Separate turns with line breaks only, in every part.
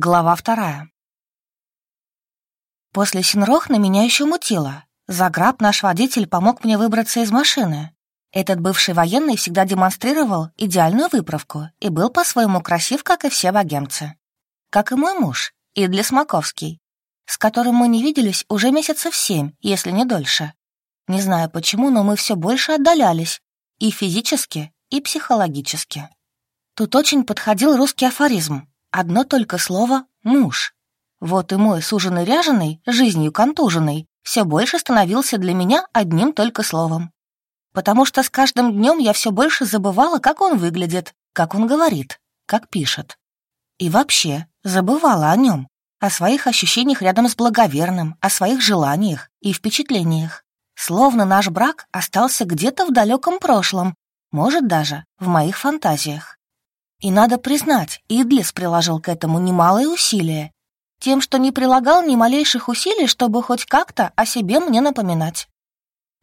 Глава вторая. После Синрох на меня еще мутило. Заграб наш водитель помог мне выбраться из машины. Этот бывший военный всегда демонстрировал идеальную выправку и был по-своему красив, как и все богемцы. Как и мой муж, Идли Смаковский, с которым мы не виделись уже месяцев семь, если не дольше. Не знаю почему, но мы все больше отдалялись, и физически, и психологически. Тут очень подходил русский афоризм. Одно только слово «муж». Вот и мой суженый ряженый, жизнью контуженный, все больше становился для меня одним только словом. Потому что с каждым днем я все больше забывала, как он выглядит, как он говорит, как пишет. И вообще забывала о нем, о своих ощущениях рядом с благоверным, о своих желаниях и впечатлениях. Словно наш брак остался где-то в далеком прошлом, может, даже в моих фантазиях. И надо признать, Идлис приложил к этому немалые усилия, тем, что не прилагал ни малейших усилий, чтобы хоть как-то о себе мне напоминать.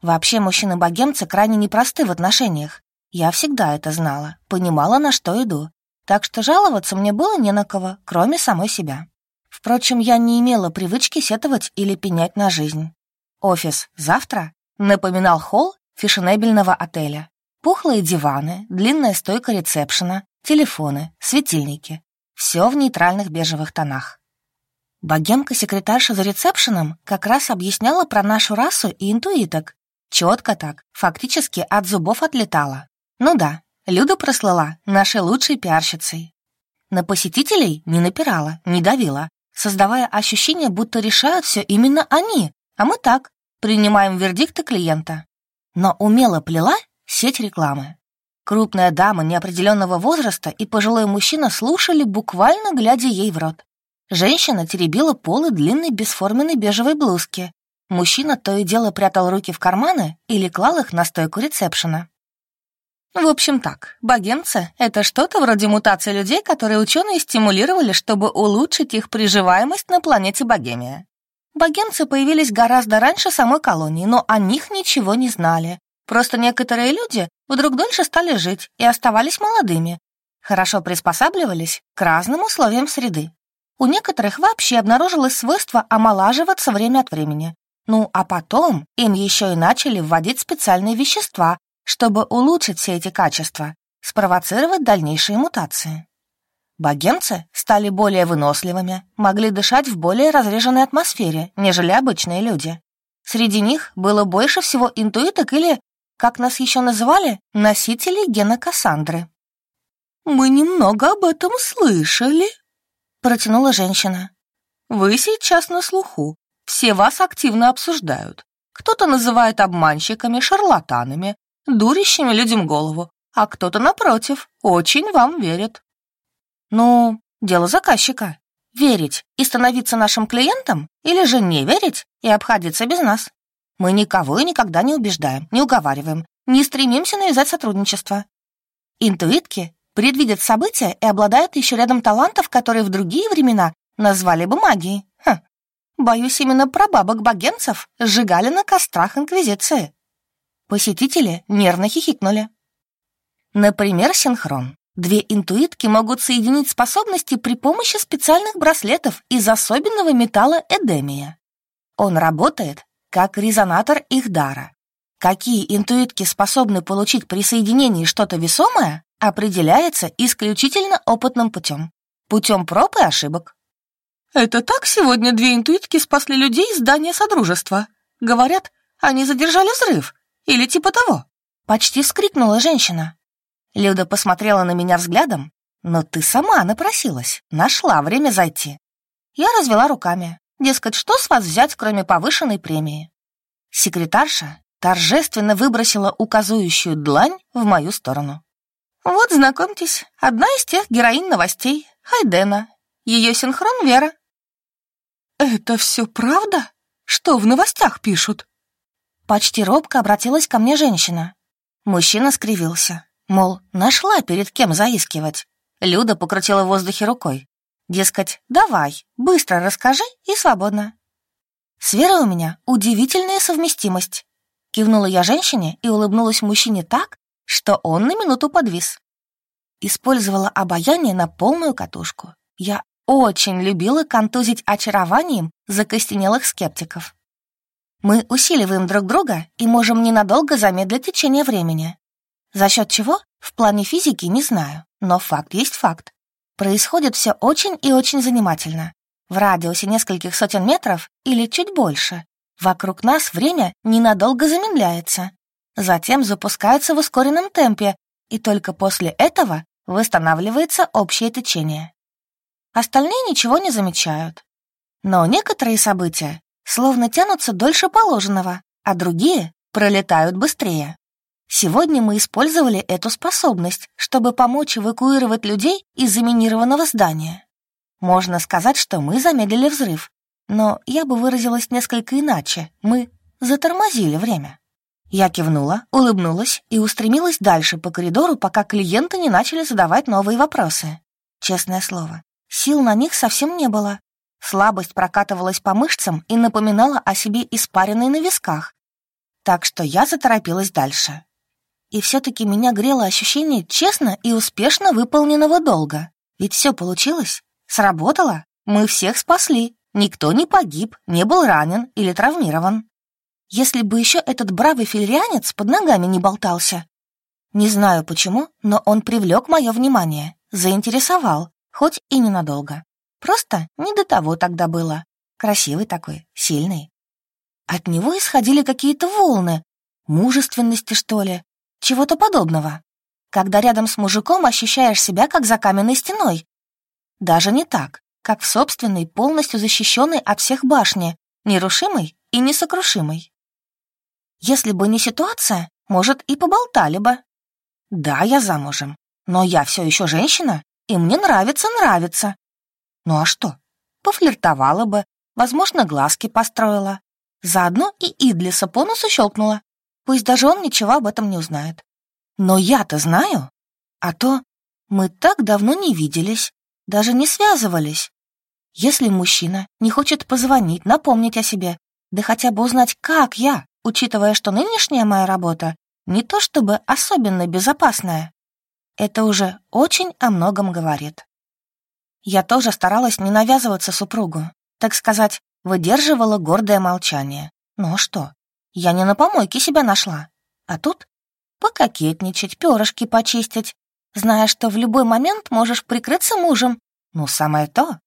Вообще, мужчины-богемцы крайне непросты в отношениях. Я всегда это знала, понимала, на что иду. Так что жаловаться мне было не на кого, кроме самой себя. Впрочем, я не имела привычки сетовать или пенять на жизнь. Офис завтра напоминал холл фешенебельного отеля. Пухлые диваны, длинная стойка ресепшена, телефоны, светильники. Все в нейтральных бежевых тонах. Богемка-секретарша за ресепшеном как раз объясняла про нашу расу и интуиток. Четко так, фактически от зубов отлетала. Ну да, Люда прослала нашей лучшей пиарщицей. На посетителей не напирала, не давила, создавая ощущение, будто решают все именно они, а мы так, принимаем вердикты клиента. Но умело плела сеть рекламы. Крупная дама неопределенного возраста и пожилой мужчина слушали, буквально глядя ей в рот. Женщина теребила полы длинной бесформенной бежевой блузки. Мужчина то и дело прятал руки в карманы или клал их на стойку ресепшена. В общем так, богемцы — это что-то вроде мутации людей, которые ученые стимулировали, чтобы улучшить их приживаемость на планете Богемия. Богемцы появились гораздо раньше самой колонии, но о них ничего не знали. Просто некоторые люди вдруг дольше стали жить и оставались молодыми. Хорошо приспосабливались к разным условиям среды. У некоторых вообще обнаружилось свойство омолаживаться время от времени. Ну, а потом им еще и начали вводить специальные вещества, чтобы улучшить все эти качества, спровоцировать дальнейшие мутации. Богемцы стали более выносливыми, могли дышать в более разреженной атмосфере, нежели обычные люди. Среди них было больше всего интуиток или, как нас еще называли, носителей гена Кассандры. «Мы немного об этом слышали», протянула женщина. «Вы сейчас на слуху. Все вас активно обсуждают. Кто-то называет обманщиками, шарлатанами, дурящими людям голову, а кто-то, напротив, очень вам верит». «Ну, дело заказчика. Верить и становиться нашим клиентом или же не верить и обходиться без нас. Мы никого и никогда не убеждаем, не уговариваем, не стремимся навязать сотрудничество. Интуитки предвидят события и обладают еще рядом талантов, которые в другие времена назвали бы магией. Хм. Боюсь, именно прабабок-богенцев сжигали на кострах Инквизиции. Посетители нервно хихикнули. Например, синхрон. Две интуитки могут соединить способности при помощи специальных браслетов из особенного металла эдемия. Он работает как резонатор их дара. Какие интуитки способны получить при соединении что-то весомое, определяется исключительно опытным путем. Путем проб и ошибок. «Это так сегодня две интуитки спасли людей из здания Содружества. Говорят, они задержали взрыв. Или типа того». Почти вскрикнула женщина. Люда посмотрела на меня взглядом. «Но ты сама напросилась, нашла время зайти». Я развела руками. Дескать, что с вас взять, кроме повышенной премии? Секретарша торжественно выбросила указующую длань в мою сторону. Вот, знакомьтесь, одна из тех героинь новостей, Хайдена. Ее синхрон Вера. «Это все правда? Что в новостях пишут?» Почти робко обратилась ко мне женщина. Мужчина скривился, мол, нашла перед кем заискивать. Люда покрутила в воздухе рукой. Дескать, давай, быстро расскажи и свободно. С Верой у меня удивительная совместимость. Кивнула я женщине и улыбнулась мужчине так, что он на минуту подвис. Использовала обаяние на полную катушку. Я очень любила контузить очарованием закостенелых скептиков. Мы усиливаем друг друга и можем ненадолго замедлить течение времени. За счет чего? В плане физики не знаю, но факт есть факт. Происходит все очень и очень занимательно. В радиусе нескольких сотен метров или чуть больше. Вокруг нас время ненадолго замедляется. Затем запускается в ускоренном темпе, и только после этого восстанавливается общее течение. Остальные ничего не замечают. Но некоторые события словно тянутся дольше положенного, а другие пролетают быстрее. Сегодня мы использовали эту способность, чтобы помочь эвакуировать людей из заминированного здания. Можно сказать, что мы замедлили взрыв, но я бы выразилась несколько иначе. Мы затормозили время. Я кивнула, улыбнулась и устремилась дальше по коридору, пока клиенты не начали задавать новые вопросы. Честное слово, сил на них совсем не было. Слабость прокатывалась по мышцам и напоминала о себе испаренной на висках. Так что я заторопилась дальше. И все-таки меня грело ощущение честно и успешно выполненного долга. Ведь все получилось, сработало, мы всех спасли, никто не погиб, не был ранен или травмирован. Если бы еще этот бравый филианец под ногами не болтался. Не знаю почему, но он привлек мое внимание, заинтересовал, хоть и ненадолго. Просто не до того тогда было. Красивый такой, сильный. От него исходили какие-то волны, мужественности, что ли, чего-то подобного. Когда рядом с мужиком ощущаешь себя как за каменной стеной. Даже не так, как в собственной, полностью защищенной от всех башне, нерушимой и несокрушимой. Если бы не ситуация, может, и поболтали бы. Да, я замужем, но я все еще женщина, и мне нравится, нравится. Ну а что? Пофлиртовала бы, возможно, глазки построила. Заодно и Идлиса по носу щелкнула. Пусть даже он ничего об этом не узнает. Но я-то знаю. А то мы так давно не виделись, даже не связывались. Если мужчина не хочет позвонить, напомнить о себе, да хотя бы узнать, как я, учитывая, что нынешняя моя работа не то чтобы особенно безопасная, это уже очень о многом говорит. Я тоже старалась не навязываться супругу, так сказать, выдерживала гордое молчание. Ну а что, я не на помойке себя нашла. А тут пококетничать, перышки почистить, зная, что в любой момент можешь прикрыться мужем. Ну, самое то.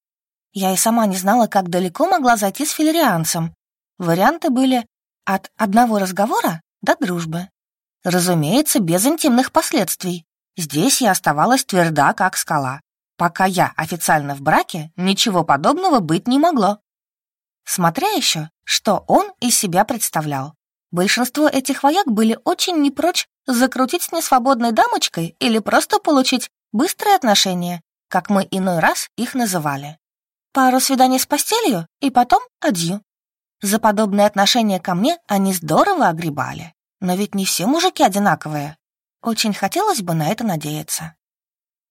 Я и сама не знала, как далеко могла зайти с филерианцем. Варианты были от одного разговора до дружбы. Разумеется, без интимных последствий. Здесь я оставалась тверда, как скала. Пока я официально в браке, ничего подобного быть не могло. Смотря еще, что он из себя представлял. Большинство этих вояк были очень не прочь закрутить с несвободной дамочкой или просто получить быстрые отношения, как мы иной раз их называли. Пару свиданий с постелью и потом адью. За подобные отношения ко мне они здорово огребали. Но ведь не все мужики одинаковые. Очень хотелось бы на это надеяться.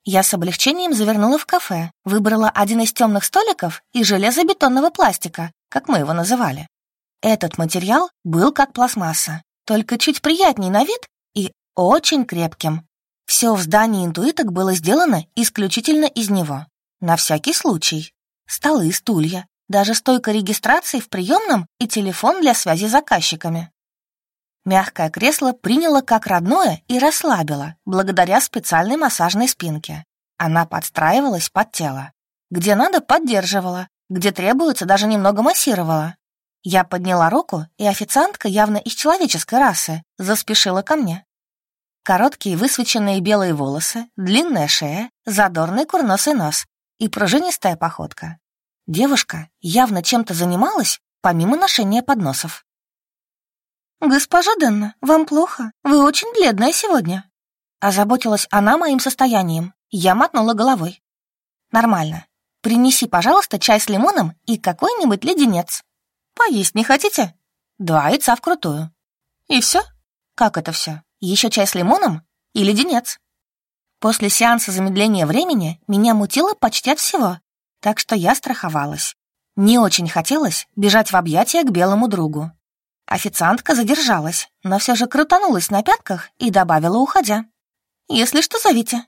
Я с облегчением завернула в кафе, выбрала один из темных столиков из железобетонного пластика, как мы его называли. Этот материал был как пластмасса, только чуть приятней на вид и очень крепким. Все в здании интуиток было сделано исключительно из него. На всякий случай. Столы, стулья, даже стойка регистрации в приемном и телефон для связи с заказчиками. Мягкое кресло приняло как родное и расслабило, благодаря специальной массажной спинке. Она подстраивалась под тело. Где надо, поддерживала, где требуется, даже немного массировала. Я подняла руку, и официантка, явно из человеческой расы, заспешила ко мне. Короткие высвеченные белые волосы, длинная шея, задорный курносый нос и пружинистая походка. Девушка явно чем-то занималась, помимо ношения подносов. «Госпожа Денна, вам плохо? Вы очень бледная сегодня». Озаботилась она моим состоянием. Я мотнула головой. «Нормально. Принеси, пожалуйста, чай с лимоном и какой-нибудь леденец». Поесть не хотите? Два яйца вкрутую. И все? Как это все? Еще чай с лимоном и леденец. После сеанса замедления времени меня мутило почти от всего, так что я страховалась. Не очень хотелось бежать в объятия к белому другу. Официантка задержалась, но все же крутанулась на пятках и добавила, уходя. «Если что, зовите».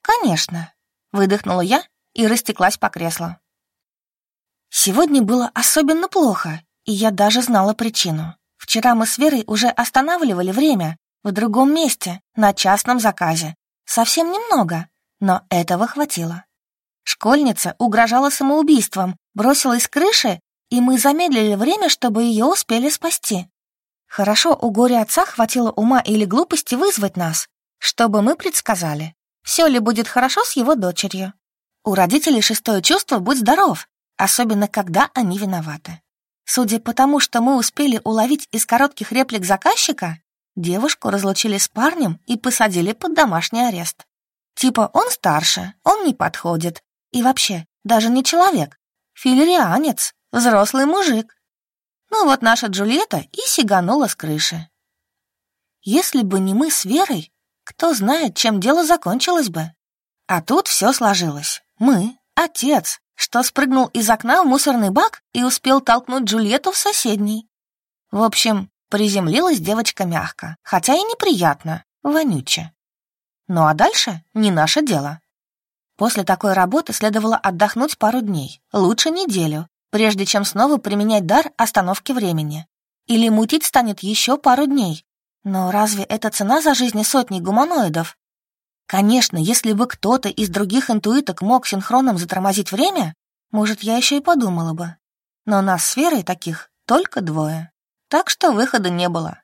«Конечно», — выдохнула я и растеклась по креслу. Сегодня было особенно плохо, и я даже знала причину. Вчера мы с Верой уже останавливали время в другом месте, на частном заказе. Совсем немного, но этого хватило. Школьница угрожала самоубийством, бросилась с крыши, и мы замедлили время, чтобы ее успели спасти. Хорошо, у горя отца хватило ума или глупости вызвать нас, чтобы мы предсказали, все ли будет хорошо с его дочерью. У родителей шестое чувство «будь здоров», особенно когда они виноваты. Судя по тому, что мы успели уловить из коротких реплик заказчика, девушку разлучили с парнем и посадили под домашний арест. Типа он старше, он не подходит. И вообще, даже не человек. Филерианец, взрослый мужик. Ну вот наша Джульетта и сиганула с крыши. Если бы не мы с Верой, кто знает, чем дело закончилось бы. А тут все сложилось. Мы, отец, что спрыгнул из окна в мусорный бак и успел толкнуть Джульетту в соседний. В общем, приземлилась девочка мягко, хотя и неприятно, вонюче. Ну а дальше не наше дело. После такой работы следовало отдохнуть пару дней, лучше неделю, прежде чем снова применять дар остановки времени. Или мутить станет еще пару дней. Но разве это цена за жизни сотни гуманоидов? Конечно, если бы кто-то из других интуиток мог синхроном затормозить время, может, я еще и подумала бы. Но нас с Верой таких только двое. Так что выхода не было.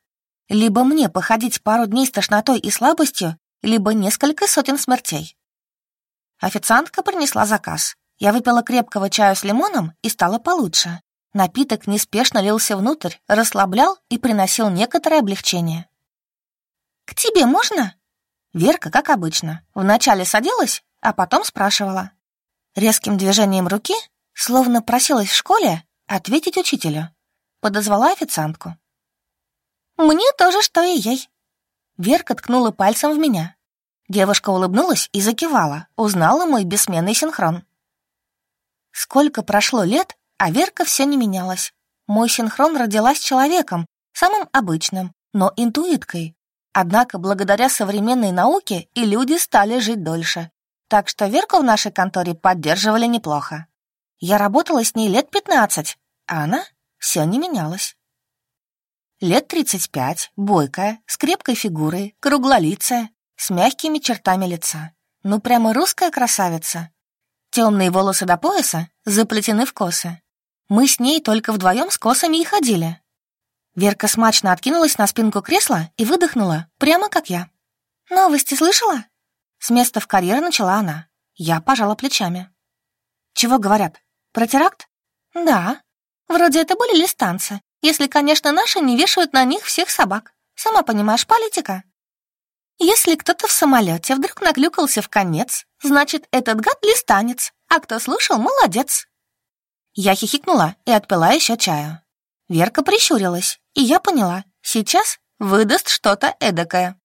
Либо мне походить пару дней с тошнотой и слабостью, либо несколько сотен смертей. Официантка принесла заказ. Я выпила крепкого чаю с лимоном и стало получше. Напиток неспешно лился внутрь, расслаблял и приносил некоторое облегчение. «К тебе можно?» Верка, как обычно, вначале садилась, а потом спрашивала. Резким движением руки, словно просилась в школе, ответить учителю. Подозвала официантку. «Мне тоже, что и ей». Верка ткнула пальцем в меня. Девушка улыбнулась и закивала, узнала мой бессменный синхрон. Сколько прошло лет, а Верка все не менялась. Мой синхрон родилась человеком, самым обычным, но интуиткой, Однако благодаря современной науке и люди стали жить дольше. Так что Верку в нашей конторе поддерживали неплохо. Я работала с ней лет пятнадцать, а она все не менялась. Лет тридцать пять, бойкая, с крепкой фигурой, круглолицая, с мягкими чертами лица. Ну, прямо русская красавица. Темные волосы до пояса заплетены в косы. Мы с ней только вдвоем с косами и ходили. Верка смачно откинулась на спинку кресла и выдохнула, прямо как я. «Новости слышала?» С места в карьер начала она. Я пожала плечами. «Чего говорят? Про теракт?» «Да. Вроде это были листанцы, если, конечно, наши не вешают на них всех собак. Сама понимаешь, политика. Если кто-то в самолете вдруг наклюкался в конец, значит, этот гад листанец, а кто слушал, молодец». Я хихикнула и отпила еще чаю. Верка прищурилась, и я поняла, сейчас выдаст что-то эдакое.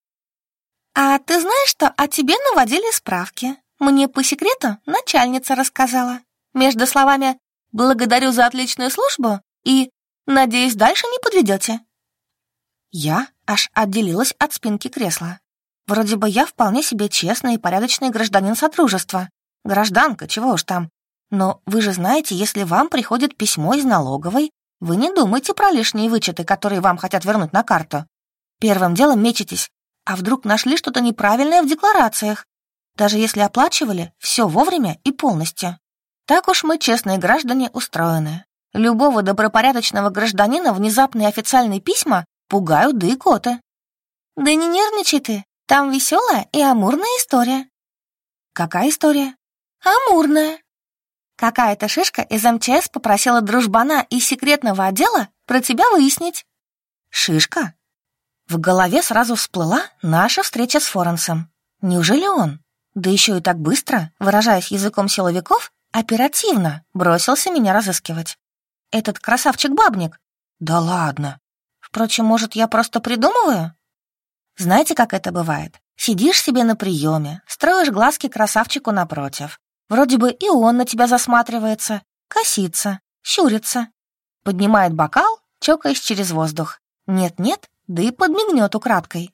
«А ты знаешь, что о тебе наводили справки? Мне по секрету начальница рассказала. Между словами «благодарю за отличную службу» и «надеюсь, дальше не подведете». Я аж отделилась от спинки кресла. Вроде бы я вполне себе честный и порядочный гражданин Содружества. Гражданка, чего уж там. Но вы же знаете, если вам приходит письмо из налоговой, вы не думайте про лишние вычеты, которые вам хотят вернуть на карту. Первым делом мечетесь. А вдруг нашли что-то неправильное в декларациях? Даже если оплачивали, все вовремя и полностью. Так уж мы, честные граждане, устроены. Любого добропорядочного гражданина внезапные официальные письма пугают да и коты. Да не нервничай ты, там веселая и амурная история. Какая история? Амурная. Какая-то шишка из МЧС попросила дружбана из секретного отдела про тебя выяснить. Шишка? В голове сразу всплыла наша встреча с Форенсом. Неужели он? Да еще и так быстро, выражаясь языком силовиков, оперативно бросился меня разыскивать. Этот красавчик-бабник? Да ладно. Впрочем, может, я просто придумываю? Знаете, как это бывает? Сидишь себе на приеме, строишь глазки красавчику напротив, Вроде бы и он на тебя засматривается, косится, щурится. Поднимает бокал, чокаясь через воздух. Нет-нет, да и подмигнет украдкой.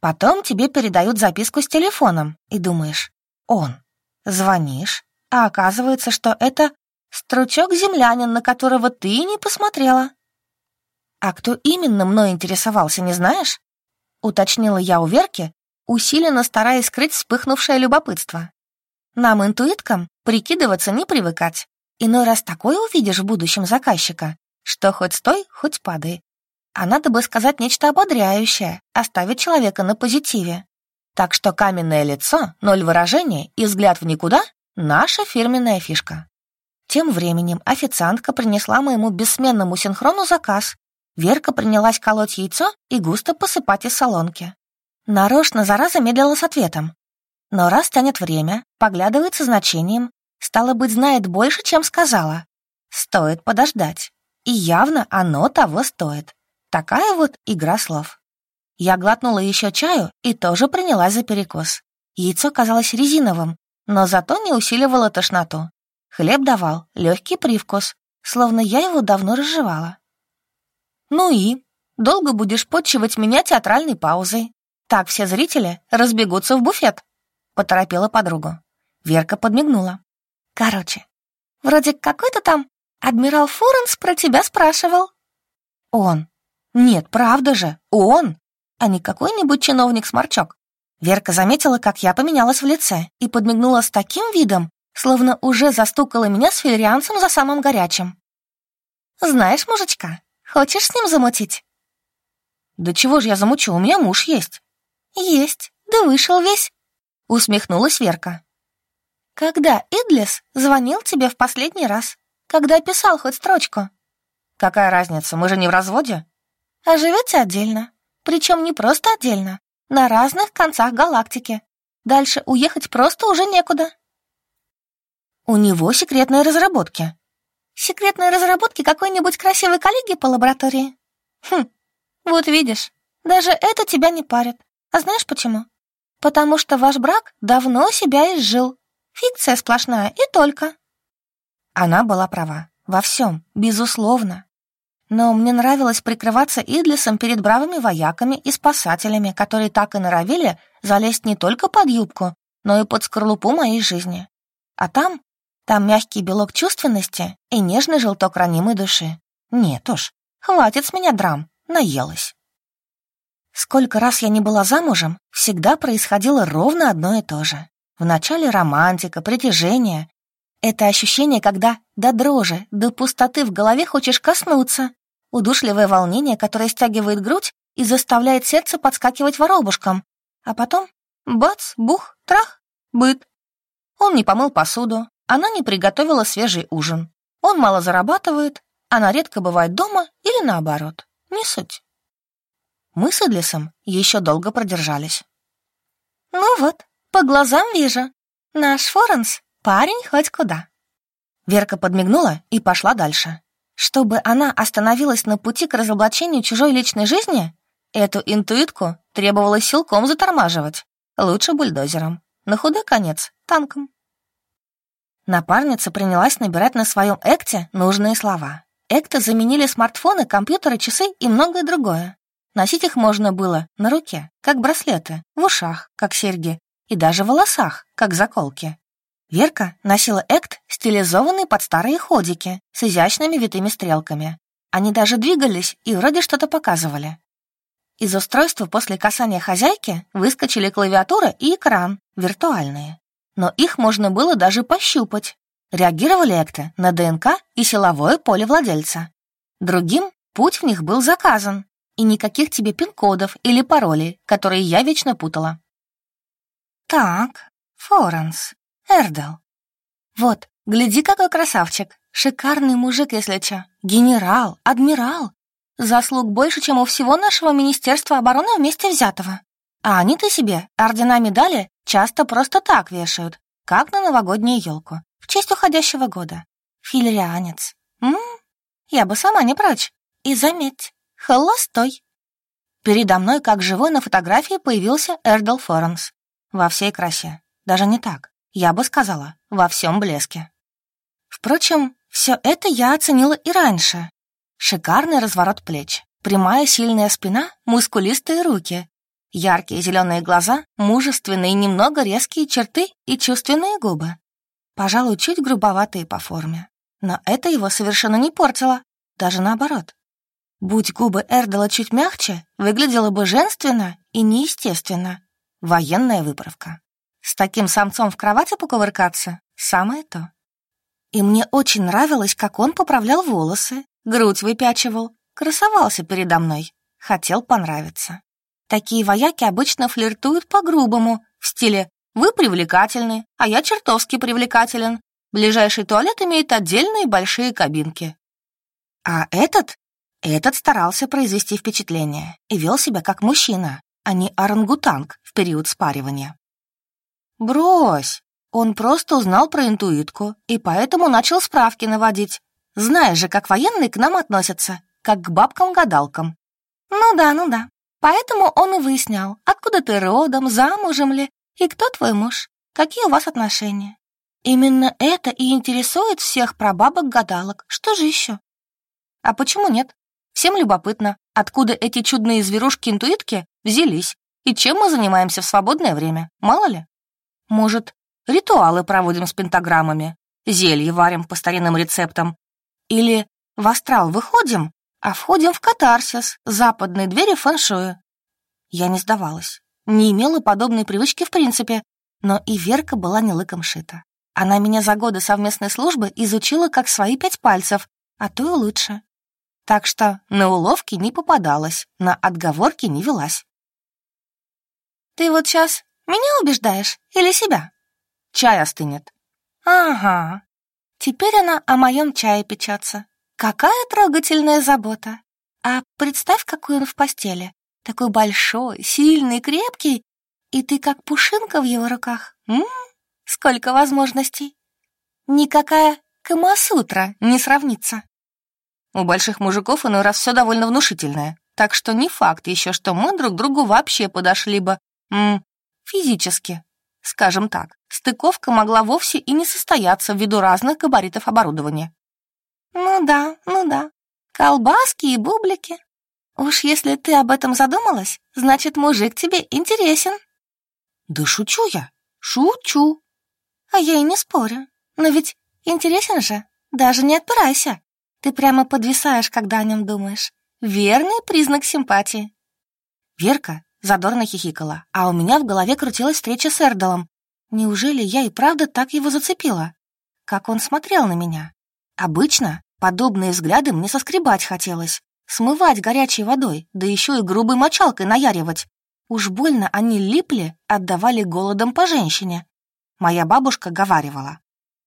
Потом тебе передают записку с телефоном, и думаешь, он. Звонишь, А оказывается, что это стручок-землянин, на которого ты не посмотрела. А кто именно мной интересовался, не знаешь? Уточнила я у Верки, усиленно стараясь скрыть вспыхнувшее любопытство. Нам, интуиткам, прикидываться не привыкать. Иной раз такое увидишь в будущем заказчика, что хоть стой, хоть падай. А надо бы сказать нечто ободряющее, оставить человека на позитиве. Так что каменное лицо, ноль выражения и взгляд в никуда — наша фирменная фишка. Тем временем официантка принесла моему бессменному синхрону заказ. Верка принялась колоть яйцо и густо посыпать из солонки. Нарочно зараза медлила с ответом. Но раз тянет время, поглядывает со значением, стало быть, знает больше, чем сказала. Стоит подождать. И явно оно того стоит. Такая вот игра слов. Я глотнула еще чаю и тоже принялась за перекус. Яйцо казалось резиновым, но зато не усиливало тошноту. Хлеб давал легкий привкус, словно я его давно разжевала. «Ну и? Долго будешь подчивать меня театральной паузой. Так все зрители разбегутся в буфет», — поторопила подругу. Верка подмигнула. «Короче, вроде какой-то там адмирал Форенс про тебя спрашивал». «Он. Нет, правда же, он, а не какой-нибудь чиновник-сморчок». Верка заметила, как я поменялась в лице и подмигнула с таким видом, словно уже застукала меня с филерианцем за самым горячим. «Знаешь, мужичка, хочешь с ним замутить?» «Да чего же я замучу, у меня муж есть». «Есть, да вышел весь», — усмехнулась Верка. «Когда Идлис звонил тебе в последний раз? Когда писал хоть строчку?» «Какая разница, мы же не в разводе?» «А живете отдельно. Причем не просто отдельно, на разных концах галактики. Дальше уехать просто уже некуда». «У него секретные разработки». «Секретные разработки какой-нибудь красивой коллеги по лаборатории?» «Хм, вот видишь, даже это тебя не парит. А знаешь почему? Потому что ваш брак давно себя изжил. Фикция сплошная и только. Она была права. Во всем, безусловно. Но мне нравилось прикрываться Идлисом перед бравыми вояками и спасателями, которые так и норовили залезть не только под юбку, но и под скорлупу моей жизни. А там, там мягкий белок чувственности и нежный желток ранимой души. Нет уж, хватит с меня драм, наелась. Сколько раз я не была замужем, всегда происходило ровно одно и то же. Вначале романтика, притяжение. Это ощущение, когда до дрожи, до пустоты в голове хочешь коснуться. Удушливое волнение, которое стягивает грудь и заставляет сердце подскакивать воробушком. А потом — бац, бух, трах, быт. Он не помыл посуду, она не приготовила свежий ужин. Он мало зарабатывает, она редко бывает дома или наоборот. Не суть. Мы с Идлисом еще долго продержались. «Ну вот, по глазам вижу. Наш Форенс — парень хоть куда». Верка подмигнула и пошла дальше. Чтобы она остановилась на пути к разоблачению чужой личной жизни, эту интуитку требовалось силком затормаживать. Лучше бульдозером. На худой конец — танком. Напарница принялась набирать на своем экте нужные слова. Экты заменили смартфоны, компьютеры, часы и многое другое. Носить их можно было на руке, как браслеты, в ушах, как серьги, и даже в волосах, как заколки. Верка носила экт, стилизованный под старые ходики, с изящными витыми стрелками. Они даже двигались и вроде что-то показывали. Из устройства после касания хозяйки выскочили клавиатура и экран, виртуальные. Но их можно было даже пощупать. Реагировали экты на ДНК и силовое поле владельца. Другим путь в них был заказан, и никаких тебе пин-кодов или паролей, которые я вечно путала. Так, Форенс, Эрдел. Вот, гляди, какой красавчик. Шикарный мужик, если чё. Генерал, адмирал. Заслуг больше, чем у всего нашего Министерства обороны вместе взятого. А они-то себе ордена медали часто просто так вешают, как на новогоднюю елку, в честь уходящего года. Филианец. М, я бы сама не прочь. И заметь, холостой. Передо мной, как живой на фотографии, появился Эрдл Форенс. Во всей красе. Даже не так. Я бы сказала, во всем блеске. Впрочем, все это я оценила и раньше. Шикарный разворот плеч, прямая сильная спина, мускулистые руки, яркие зеленые глаза, мужественные немного резкие черты и чувственные губы. Пожалуй, чуть грубоватые по форме. Но это его совершенно не портило. Даже наоборот. Будь губы Эрдела чуть мягче, выглядело бы женственно и неестественно. Военная выправка. С таким самцом в кровати покувыркаться — самое то. И мне очень нравилось, как он поправлял волосы, грудь выпячивал, красовался передо мной, хотел понравиться. Такие вояки обычно флиртуют по-грубому, в стиле «Вы привлекательны, а я чертовски привлекателен. Ближайший туалет имеет отдельные большие кабинки». А этот? Этот старался произвести впечатление и вел себя как мужчина, а не орангутанг в период спаривания. «Брось! Он просто узнал про интуитку и поэтому начал справки наводить. Знаешь же, как военные к нам относятся, как к бабкам-гадалкам». «Ну да, ну да. Поэтому он и выяснял, откуда ты родом, замужем ли, и кто твой муж, какие у вас отношения. Именно это и интересует всех прабабок-гадалок. Что же еще? А почему нет? Всем любопытно, откуда эти чудные зверушки-интуитки взялись и чем мы занимаемся в свободное время, мало ли? Может, ритуалы проводим с пентаграммами, зелье варим по старинным рецептам, или в астрал выходим, а входим в катарсис западной двери фэншуя. Я не сдавалась, не имела подобной привычки в принципе, но и Верка была не лыком шита. Она меня за годы совместной службы изучила как свои пять пальцев, а то и лучше. Так что на уловки не попадалась, на отговорки не велась. «Ты вот сейчас меня убеждаешь или себя?» «Чай остынет». «Ага. Теперь она о моем чае печется. Какая трогательная забота. А представь, какой он в постели. Такой большой, сильный, крепкий. И ты как пушинка в его руках. М сколько возможностей. Никакая Камасутра не сравнится. У больших мужиков иной раз все довольно внушительное, так что не факт еще, что мы друг другу вообще подошли бы м физически. Скажем так, стыковка могла вовсе и не состояться ввиду разных габаритов оборудования. Ну да, ну да, колбаски и бублики. Уж если ты об этом задумалась, значит, мужик тебе интересен. Да шучу я, шучу. А я и не спорю. Но ведь интересен же, даже не отпирайся. Ты прямо подвисаешь, когда о нем думаешь. Верный признак симпатии. Верка задорно хихикала, а у меня в голове крутилась встреча с Эрдалом. Неужели я и правда так его зацепила? Как он смотрел на меня? Обычно подобные взгляды мне соскребать хотелось, смывать горячей водой, да еще и грубой мочалкой наяривать. Уж больно они липли, отдавали голодом по женщине. Моя бабушка говаривала,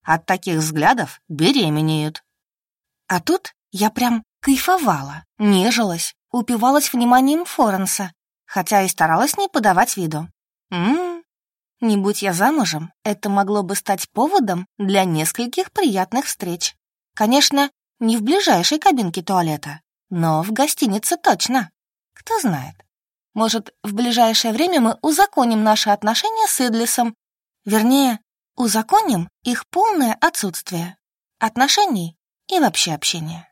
от таких взглядов беременеют. А тут я прям кайфовала, нежилась, упивалась вниманием Форенса, хотя и старалась не подавать виду. Ммм, не будь я замужем, это могло бы стать поводом для нескольких приятных встреч. Конечно, не в ближайшей кабинке туалета, но в гостинице точно. Кто знает. Может, в ближайшее время мы узаконим наши отношения с Идлисом. Вернее, узаконим их полное отсутствие. Отношений и вообще общения.